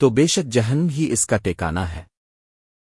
تو بے شک جہنم ہی اس کا ٹیکانا ہے۔